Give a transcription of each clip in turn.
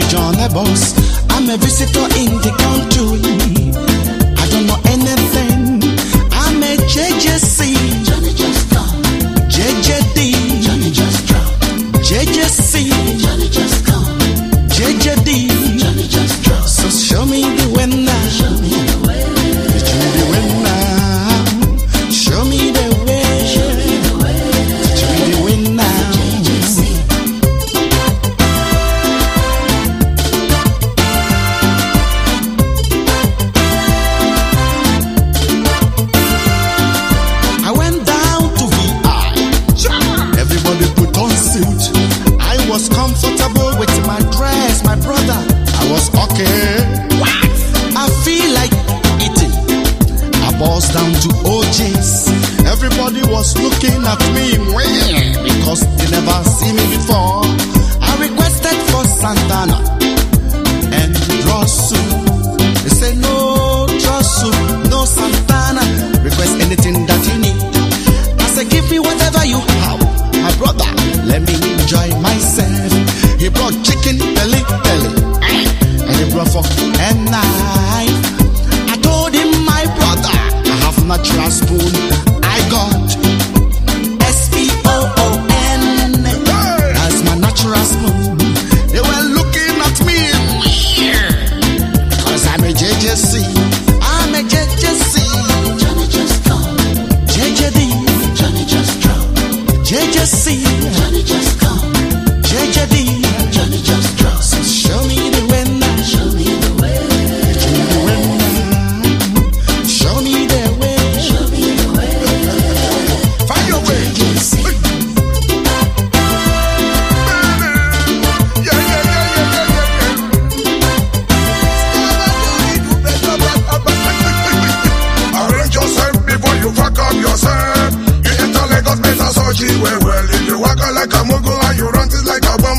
to John Labos. I'm a visitor in the country. I don't know anything. I'm a JJC. bus down to OJ's. Everybody was looking at me because they never seen me before. I requested for Santana and Rosu. They say no Rosu, no Santana. Request anything that you need. I said give me whatever you have, my brother. Let me enjoy myself. He brought chicken belly belly, and he brought for and I. match a spoon.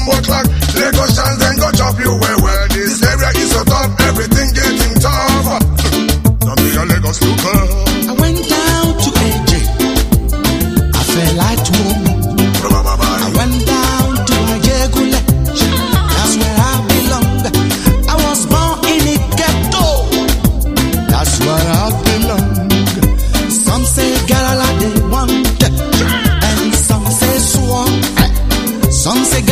four o'clock. Lagos chance then go chop you well. This area is so everything getting tough. Don't be a Lagos looker. I went down to AJ. I felt like home. I went down to That's where I belong. I was born in the ghetto. That's where I belong. Some say want, and some say some say